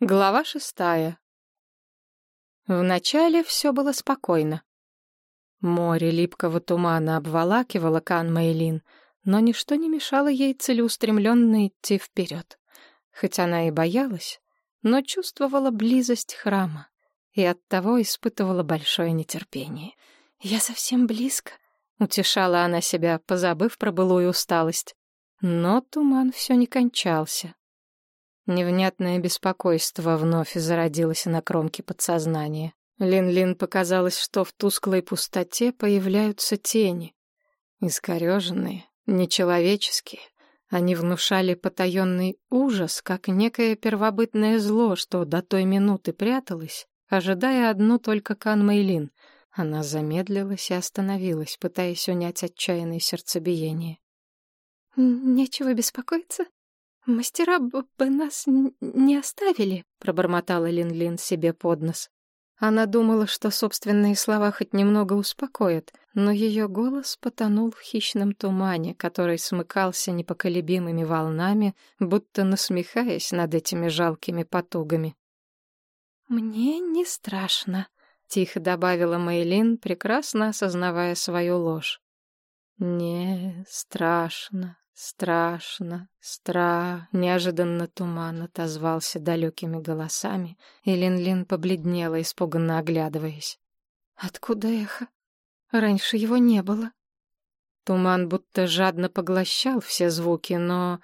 Глава шестая. Вначале все было спокойно. Море липкого тумана обволакивало Кан Мэйлин, но ничто не мешало ей целеустремленно идти вперед. Хоть она и боялась, но чувствовала близость храма и оттого испытывала большое нетерпение. «Я совсем близко», — утешала она себя, позабыв про былую усталость. Но туман все не кончался. Невнятное беспокойство вновь зародилось на кромке подсознания. Лин-Лин показалось, что в тусклой пустоте появляются тени. Искореженные, нечеловеческие. Они внушали потаенный ужас, как некое первобытное зло, что до той минуты пряталось, ожидая одну только Кан Мэйлин. Она замедлилась и остановилась, пытаясь унять отчаянное сердцебиение. «Нечего беспокоиться», «Мастера бы нас не оставили», — пробормотала Лин-Лин себе под нос. Она думала, что собственные слова хоть немного успокоят, но ее голос потонул в хищном тумане, который смыкался непоколебимыми волнами, будто насмехаясь над этими жалкими потугами. «Мне не страшно», — тихо добавила Мэйлин, прекрасно осознавая свою ложь. «Не страшно», Страшно, стра... Неожиданно туман отозвался далекими голосами, и Лин-Лин побледнела, испуганно оглядываясь. Откуда эхо? Раньше его не было. Туман будто жадно поглощал все звуки, но...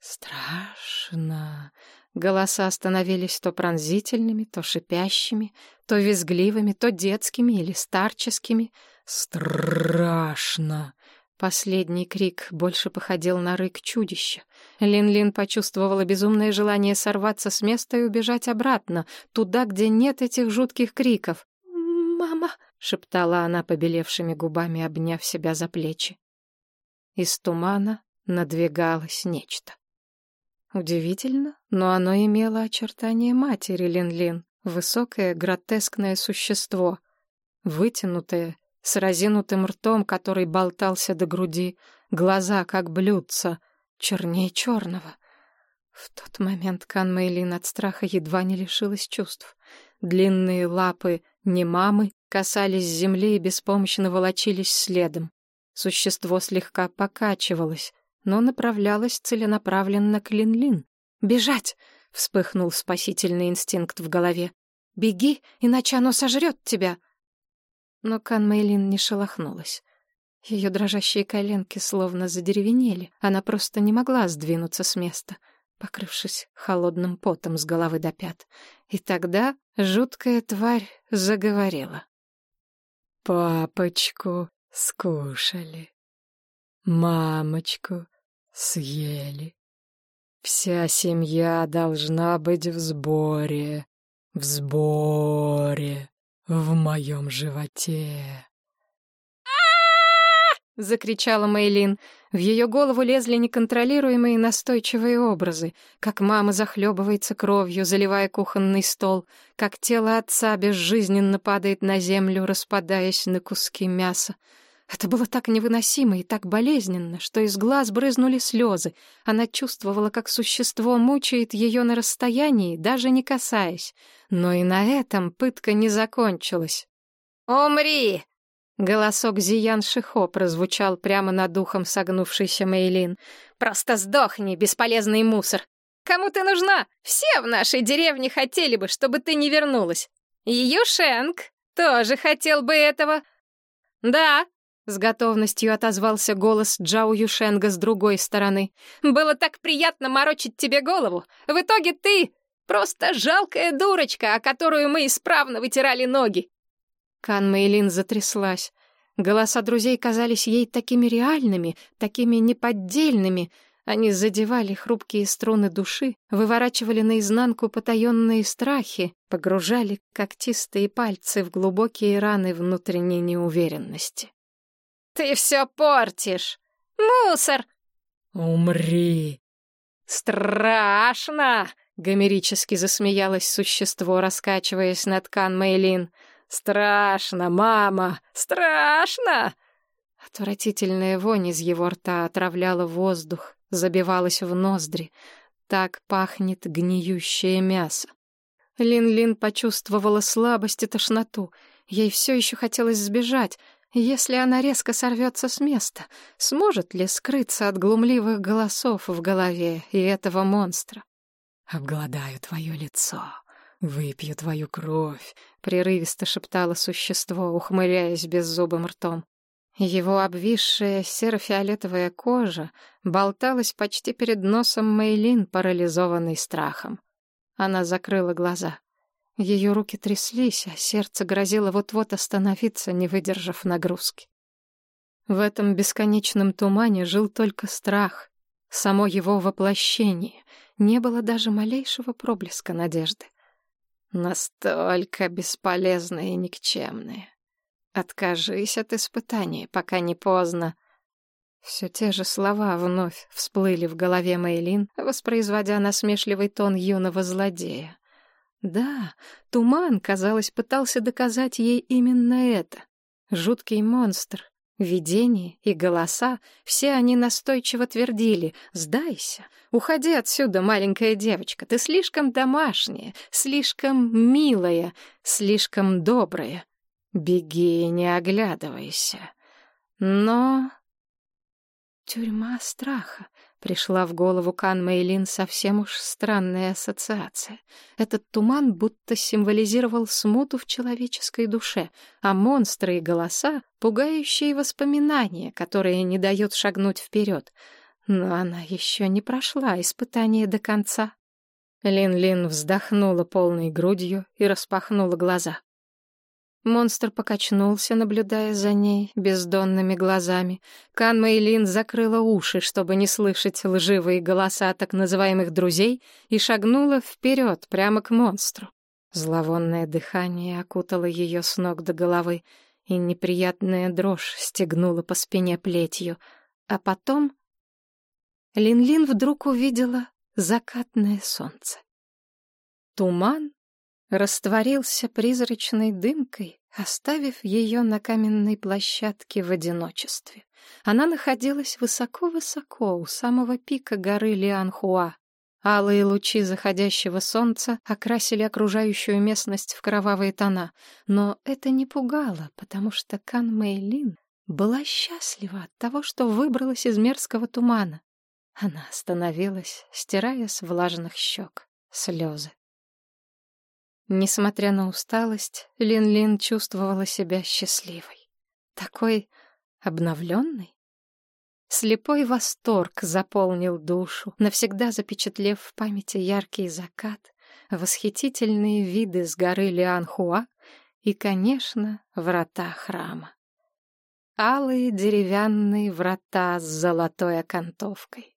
Страшно. Голоса становились то пронзительными, то шипящими, то визгливыми, то детскими или старческими. Страшно. Последний крик больше походил на рык чудища. Лин-Лин почувствовала безумное желание сорваться с места и убежать обратно, туда, где нет этих жутких криков. «Мама!» — шептала она побелевшими губами, обняв себя за плечи. Из тумана надвигалось нечто. Удивительно, но оно имело очертания матери Лин-Лин, высокое гротескное существо, вытянутое, с разинутым ртом, который болтался до груди, глаза как блюдца, чернее черного. В тот момент Кан Мэйлин от страха едва не лишилась чувств. Длинные лапы немамы касались земли и беспомощно волочились следом. Существо слегка покачивалось, но направлялось целенаправленно к Лин-Лин. «Бежать!» — вспыхнул спасительный инстинкт в голове. «Беги, иначе оно сожрет тебя!» Но Кан Мэйлин не шелохнулась. Ее дрожащие коленки словно задеревенели. Она просто не могла сдвинуться с места, покрывшись холодным потом с головы до пят. И тогда жуткая тварь заговорила. «Папочку скушали, мамочку съели. Вся семья должна быть в сборе, в сборе» в моем животе. закричала Мейлин. В ее голову лезли неконтролируемые настойчивые образы, как мама захлебывается кровью, заливая кухонный стол, как тело отца безжизненно падает на землю, распадаясь на куски мяса. Это было так невыносимо и так болезненно, что из глаз брызнули слезы. Она чувствовала, как существо мучает ее на расстоянии, даже не касаясь. Но и на этом пытка не закончилась. «Умри!» Голосок Зиян Шихо прозвучал прямо над духом согнувшейся Мейлин. «Просто сдохни, бесполезный мусор! Кому ты нужна? Все в нашей деревне хотели бы, чтобы ты не вернулась. И Юшенк тоже хотел бы этого. Да, с готовностью отозвался голос Джао Юшенга с другой стороны. «Было так приятно морочить тебе голову. В итоге ты просто жалкая дурочка, о которую мы исправно вытирали ноги». Кан Мэйлин затряслась. Голоса друзей казались ей такими реальными, такими неподдельными. Они задевали хрупкие струны души, выворачивали наизнанку потаенные страхи, погружали когтистые пальцы в глубокие раны внутренней неуверенности. Ты все портишь. Мусор. Умри. Страшно, гомерически засмеялось существо, раскачиваясь над Кан Мэйлин. Страшно, мама, страшно. Отвратительная вонь из его рта отравляла воздух, забивалась в ноздри. Так пахнет гниющее мясо. Лин-Лин почувствовала слабость и тошноту. Ей все еще хотелось сбежать. Если она резко сорвется с места, сможет ли скрыться от глумливых голосов в голове и этого монстра? «Обгладаю твое лицо, выпью твою кровь», — прерывисто шептало существо, ухмыляясь беззубым ртом. Его обвисшая серо-фиолетовая кожа болталась почти перед носом Мейлин, парализованный страхом. Она закрыла глаза. Ее руки тряслись, а сердце грозило вот-вот остановиться, не выдержав нагрузки. В этом бесконечном тумане жил только страх, само его воплощение. Не было даже малейшего проблеска надежды. Настолько бесполезное и никчемное. Откажись от испытаний, пока не поздно. Все те же слова вновь всплыли в голове Мейлин, воспроизводя насмешливый тон юного злодея. Да, туман, казалось, пытался доказать ей именно это. Жуткий монстр, видение и голоса, все они настойчиво твердили «Сдайся, уходи отсюда, маленькая девочка, ты слишком домашняя, слишком милая, слишком добрая». Беги, не оглядывайся. Но... Тюрьма страха. Пришла в голову Кан Мэйлин совсем уж странная ассоциация. Этот туман будто символизировал смуту в человеческой душе, а монстры и голоса — пугающие воспоминания, которые не дают шагнуть вперед. Но она еще не прошла испытание до конца. Лин-Лин вздохнула полной грудью и распахнула глаза. Монстр покачнулся, наблюдая за ней бездонными глазами. Кан Мэйлин закрыла уши, чтобы не слышать лживые голоса так называемых друзей, и шагнула вперед, прямо к монстру. Зловонное дыхание окутало ее с ног до головы, и неприятная дрожь стегнула по спине плетью. А потом Лин-Лин вдруг увидела закатное солнце. Туман растворился призрачной дымкой, оставив ее на каменной площадке в одиночестве. Она находилась высоко-высоко, у самого пика горы Лианхуа. Алые лучи заходящего солнца окрасили окружающую местность в кровавые тона, но это не пугало, потому что Кан Мэйлин была счастлива от того, что выбралась из мерзкого тумана. Она остановилась, стирая с влажных щек слезы. Несмотря на усталость, Лин-Лин чувствовала себя счастливой. Такой обновленной. Слепой восторг заполнил душу, навсегда запечатлев в памяти яркий закат, восхитительные виды с горы Лианхуа и, конечно, врата храма. Алые деревянные врата с золотой окантовкой.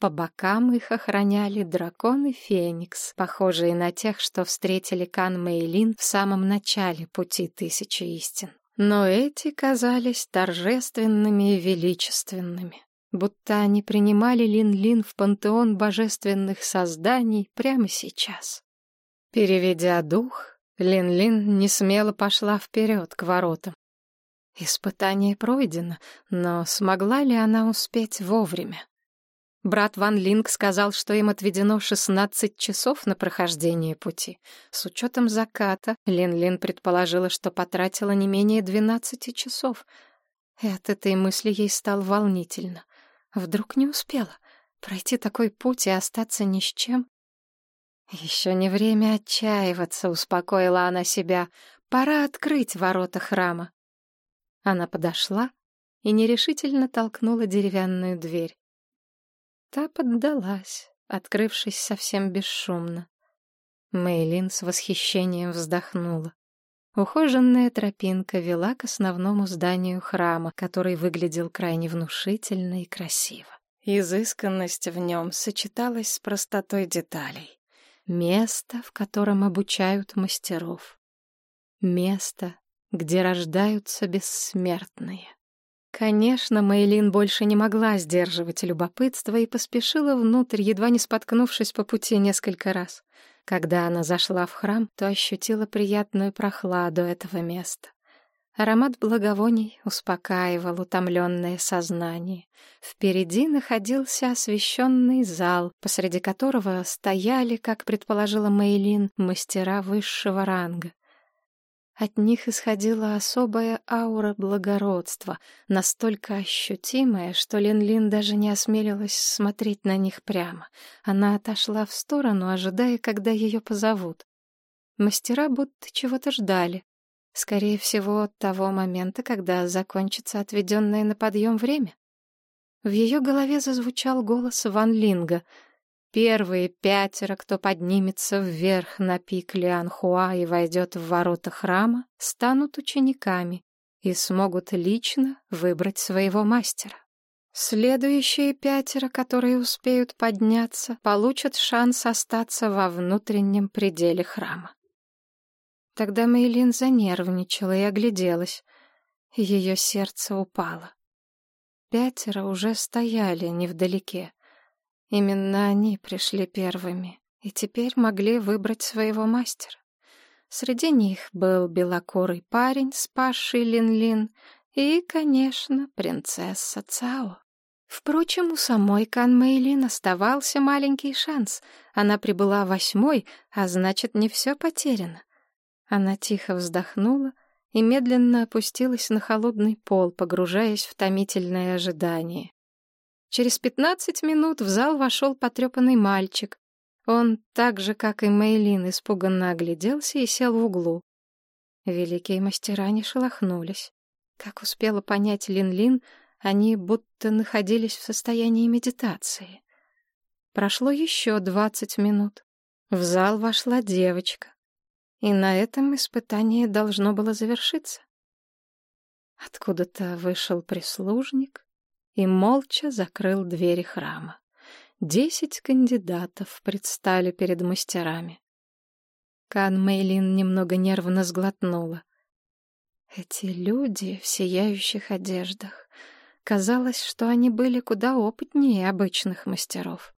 По бокам их охраняли дракон и феникс, похожие на тех, что встретили Кан Мэйлин в самом начале пути Тысячи истин. Но эти казались торжественными и величественными, будто они принимали Лин-Лин в пантеон божественных созданий прямо сейчас. Переведя дух, Лин-Лин несмело пошла вперед к воротам. Испытание пройдено, но смогла ли она успеть вовремя? Брат Ван Линг сказал, что им отведено 16 часов на прохождение пути. С учетом заката, Лин-Лин предположила, что потратила не менее 12 часов. И от этой мысли ей стало волнительно. Вдруг не успела пройти такой путь и остаться ни с чем? Еще не время отчаиваться, успокоила она себя. Пора открыть ворота храма. Она подошла и нерешительно толкнула деревянную дверь. Та поддалась, открывшись совсем бесшумно. Мейлин с восхищением вздохнула. Ухоженная тропинка вела к основному зданию храма, который выглядел крайне внушительно и красиво. Изысканность в нем сочеталась с простотой деталей. Место, в котором обучают мастеров. Место, где рождаются бессмертные. Конечно, Мейлин больше не могла сдерживать любопытство и поспешила внутрь, едва не споткнувшись по пути несколько раз. Когда она зашла в храм, то ощутила приятную прохладу этого места. Аромат благовоний успокаивал утомленное сознание. Впереди находился освещенный зал, посреди которого стояли, как предположила Мейлин, мастера высшего ранга. От них исходила особая аура благородства, настолько ощутимая, что Лин-Лин даже не осмелилась смотреть на них прямо. Она отошла в сторону, ожидая, когда ее позовут. Мастера будто чего-то ждали. Скорее всего, того момента, когда закончится отведенное на подъем время. В ее голове зазвучал голос Ван Линга — Первые пятеро, кто поднимется вверх на пик Лианхуа и войдет в ворота храма, станут учениками и смогут лично выбрать своего мастера. Следующие пятеро, которые успеют подняться, получат шанс остаться во внутреннем пределе храма. Тогда Мейлин занервничала и огляделась. Ее сердце упало. Пятеро уже стояли невдалеке. Именно они пришли первыми и теперь могли выбрать своего мастера. Среди них был белокурый парень, спасший Лин-Лин, и, конечно, принцесса Цао. Впрочем, у самой Кан Мэйлин оставался маленький шанс. Она прибыла восьмой, а значит, не все потеряно. Она тихо вздохнула и медленно опустилась на холодный пол, погружаясь в томительное ожидание. Через пятнадцать минут в зал вошел потрепанный мальчик. Он, так же, как и Мейлин, испуганно огляделся и сел в углу. Великие мастера не шелохнулись. Как успела понять Лин-Лин, они будто находились в состоянии медитации. Прошло еще двадцать минут. В зал вошла девочка. И на этом испытание должно было завершиться. Откуда-то вышел прислужник и молча закрыл двери храма. Десять кандидатов предстали перед мастерами. Кан Мейлин немного нервно сглотнула. Эти люди в сияющих одеждах. Казалось, что они были куда опытнее обычных мастеров.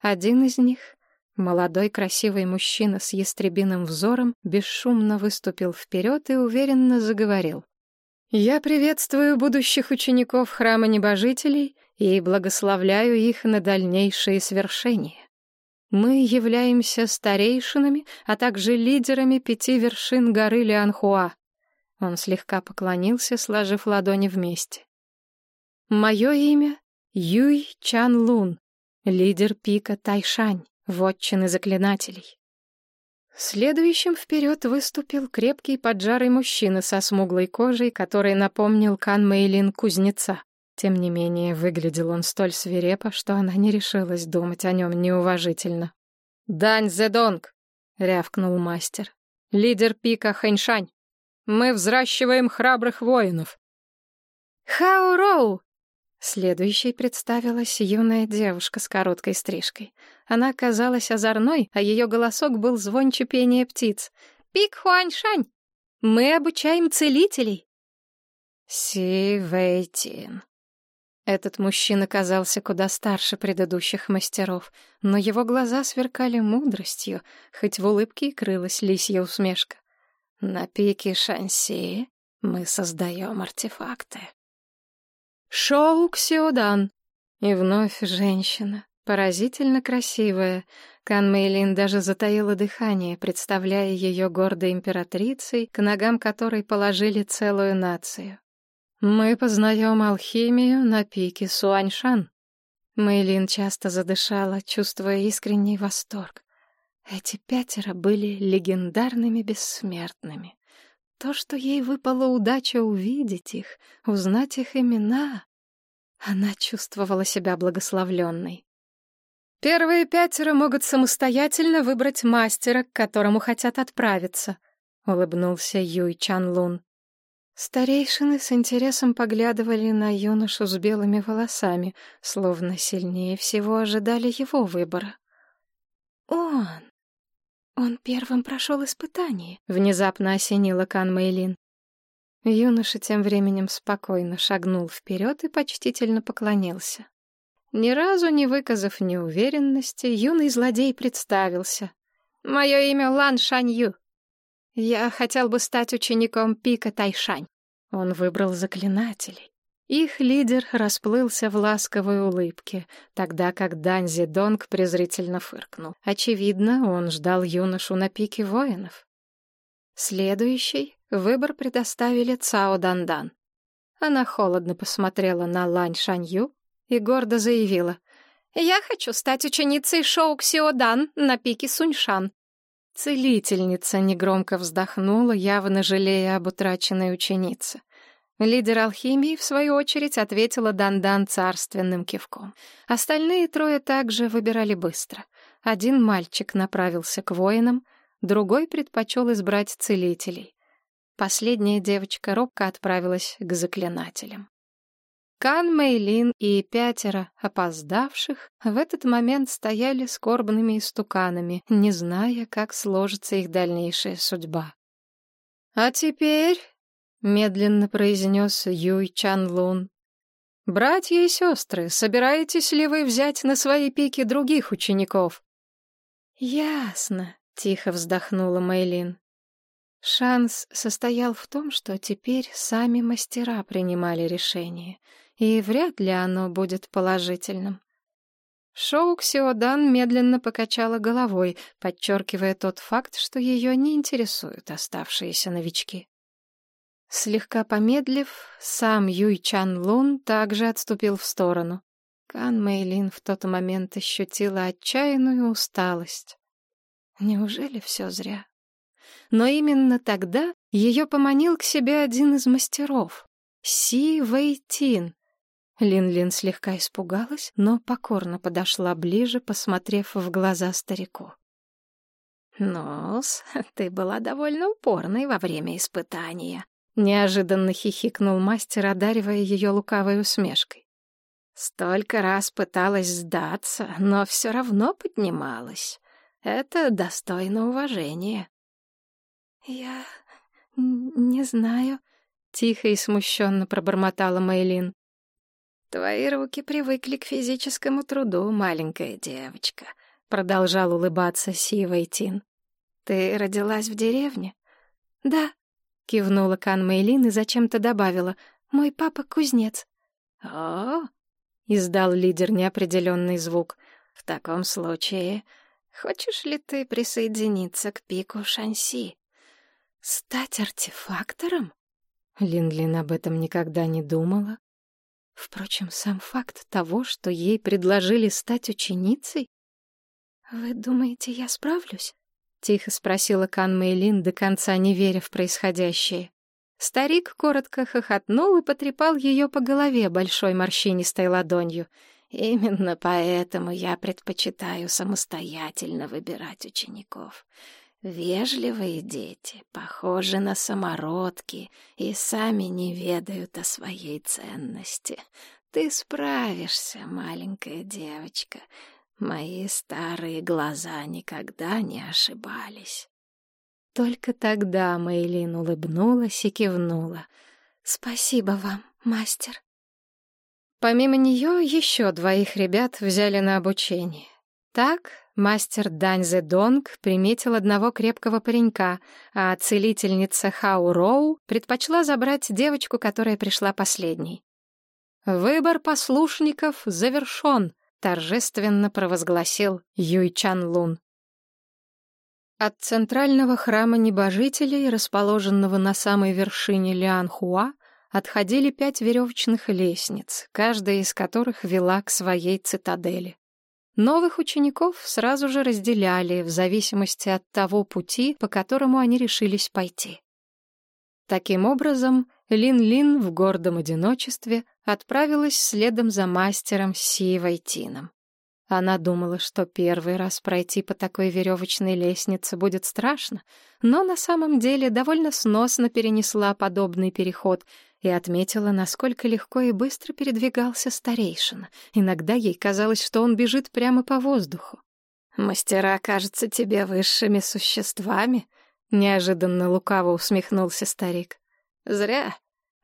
Один из них, молодой красивый мужчина с ястребиным взором, бесшумно выступил вперед и уверенно заговорил. Я приветствую будущих учеников Храма Небожителей и благословляю их на дальнейшие свершения. Мы являемся старейшинами, а также лидерами пяти вершин горы Лианхуа. Он слегка поклонился, сложив ладони вместе. Мое имя — Юй Чан Лун, лидер пика Тайшань, вотчины заклинателей. Следующим вперед выступил крепкий поджарый мужчина со смуглой кожей, который напомнил Кан Мейлин кузнеца. Тем не менее, выглядел он столь свирепо, что она не решилась думать о нем неуважительно. «Дань Зедонг!» — рявкнул мастер. «Лидер пика Хэньшань! Мы взращиваем храбрых воинов!» «Хао Роу!» Следующей представилась юная девушка с короткой стрижкой. Она казалась озорной, а ее голосок был звонче пения птиц. «Пик Хуаньшань! Мы обучаем целителей!» Си Вэйтин. Этот мужчина казался куда старше предыдущих мастеров, но его глаза сверкали мудростью, хоть в улыбке и крылась лисья усмешка. На пике Шанси мы создаем артефакты. Шоу Ксиодан. И вновь женщина, поразительно красивая. Кан Мэйлин даже затаила дыхание, представляя ее гордой императрицей, к ногам которой положили целую нацию. Мы познаем алхимию на пике Суаньшан. Мэйлин часто задышала, чувствуя искренний восторг. Эти пятеро были легендарными бессмертными. То, что ей выпала удача увидеть их, узнать их имена, она чувствовала себя благословленной. Первые пятеро могут самостоятельно выбрать мастера, к которому хотят отправиться, улыбнулся Юй Чан Лун. Старейшины с интересом поглядывали на юношу с белыми волосами, словно сильнее всего ожидали его выбора. Он! Он первым прошел испытание, внезапно осенила Кан Мэйлин. Юноша тем временем спокойно шагнул вперед и почтительно поклонился. Ни разу не выказав неуверенности, юный злодей представился. «Мое имя Лан Шанью. Я хотел бы стать учеником Пика Тайшань». Он выбрал заклинателей. Их лидер расплылся в ласковой улыбке, тогда как Данзи Донг презрительно фыркнул. Очевидно, он ждал юношу на пике воинов. Следующий выбор предоставили Цао Дандан. Она холодно посмотрела на Лань Шанью и гордо заявила. «Я хочу стать ученицей Шоу Ксиодан на пике Суньшан». Целительница негромко вздохнула, явно жалея об утраченной ученице. Лидер алхимии, в свою очередь, ответила Дандан царственным кивком. Остальные трое также выбирали быстро. Один мальчик направился к воинам, другой предпочел избрать целителей. Последняя девочка робко отправилась к заклинателям. Кан Мейлин и пятеро опоздавших в этот момент стояли скорбными истуканами, не зная, как сложится их дальнейшая судьба. «А теперь», — медленно произнес Юй Чан Лун, «братья и сестры, собираетесь ли вы взять на свои пики других учеников?» «Ясно», — тихо вздохнула Мейлин. Шанс состоял в том, что теперь сами мастера принимали решение — и вряд ли оно будет положительным. Шоу Ксиодан медленно покачала головой, подчеркивая тот факт, что ее не интересуют оставшиеся новички. Слегка помедлив, сам Юй Чан Лун также отступил в сторону. Кан Мэйлин в тот момент ощутила отчаянную усталость. Неужели все зря? Но именно тогда ее поманил к себе один из мастеров — Си Вэйтин, Лин-Лин слегка испугалась, но покорно подошла ближе, посмотрев в глаза старику. «Ну-с, ты была довольно упорной во время испытания», — неожиданно хихикнул мастер, одаривая ее лукавой усмешкой. «Столько раз пыталась сдаться, но все равно поднималась. Это достойно уважения». «Я не знаю», — тихо и смущенно пробормотала Мэйлин. «Твои руки привыкли к физическому труду, маленькая девочка», — продолжал улыбаться Сива Тин. «Ты родилась в деревне?» «Да», — кивнула Кан Мэйлин и зачем-то добавила. «Мой папа кузнец». «О!» — издал лидер неопределенный звук. «В таком случае, хочешь ли ты присоединиться к пику Шанси?» «Стать артефактором?» Лин-Лин об этом никогда не думала. Впрочем, сам факт того, что ей предложили стать ученицей... «Вы думаете, я справлюсь?» — тихо спросила Кан Мэйлин, до конца не веря в происходящее. Старик коротко хохотнул и потрепал ее по голове большой морщинистой ладонью. «Именно поэтому я предпочитаю самостоятельно выбирать учеников. Вежливые дети, похожи на самородки и сами не ведают о своей ценности. Ты справишься, маленькая девочка. Мои старые глаза никогда не ошибались. Только тогда Мейлин улыбнулась и кивнула. «Спасибо вам, мастер». Помимо нее еще двоих ребят взяли на обучение. Так мастер Даньзе Донг приметил одного крепкого паренька, а целительница Хау Роу предпочла забрать девочку, которая пришла последней. «Выбор послушников завершен», — торжественно провозгласил Юй Чан Лун. От центрального храма небожителей, расположенного на самой вершине Лианхуа, отходили пять веревочных лестниц, каждая из которых вела к своей цитадели. Новых учеников сразу же разделяли в зависимости от того пути, по которому они решились пойти. Таким образом, Лин-Лин в гордом одиночестве отправилась следом за мастером Си Вайтином. Она думала, что первый раз пройти по такой веревочной лестнице будет страшно, но на самом деле довольно сносно перенесла подобный переход и отметила, насколько легко и быстро передвигался старейшина. Иногда ей казалось, что он бежит прямо по воздуху. «Мастера кажутся тебе высшими существами», — неожиданно лукаво усмехнулся старик. «Зря.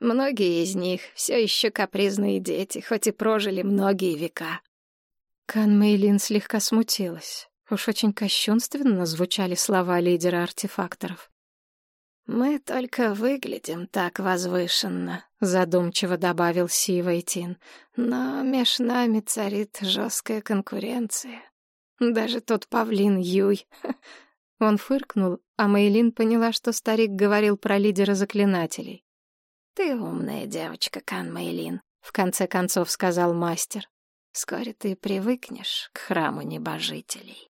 Многие из них все еще капризные дети, хоть и прожили многие века». Кан Мэйлин слегка смутилась. Уж очень кощунственно звучали слова лидера артефакторов. «Мы только выглядим так возвышенно», — задумчиво добавил Сивайтин. «Но меж нами царит жесткая конкуренция. Даже тот павлин Юй». Он фыркнул, а Мейлин поняла, что старик говорил про лидера заклинателей. «Ты умная девочка, Кан Мейлин», — в конце концов сказал мастер. «Вскоре ты привыкнешь к храму небожителей».